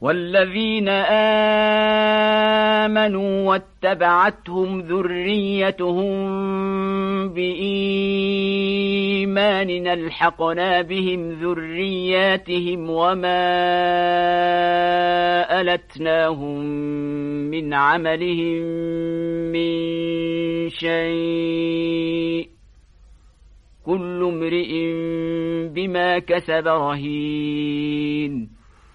والذين آمنوا واتبعتهم ذريتهم بإيماننا ألحقنا بهم ذرياتهم وما ألتناهم من عملهم من شيء كل امرئ بما كسب رهين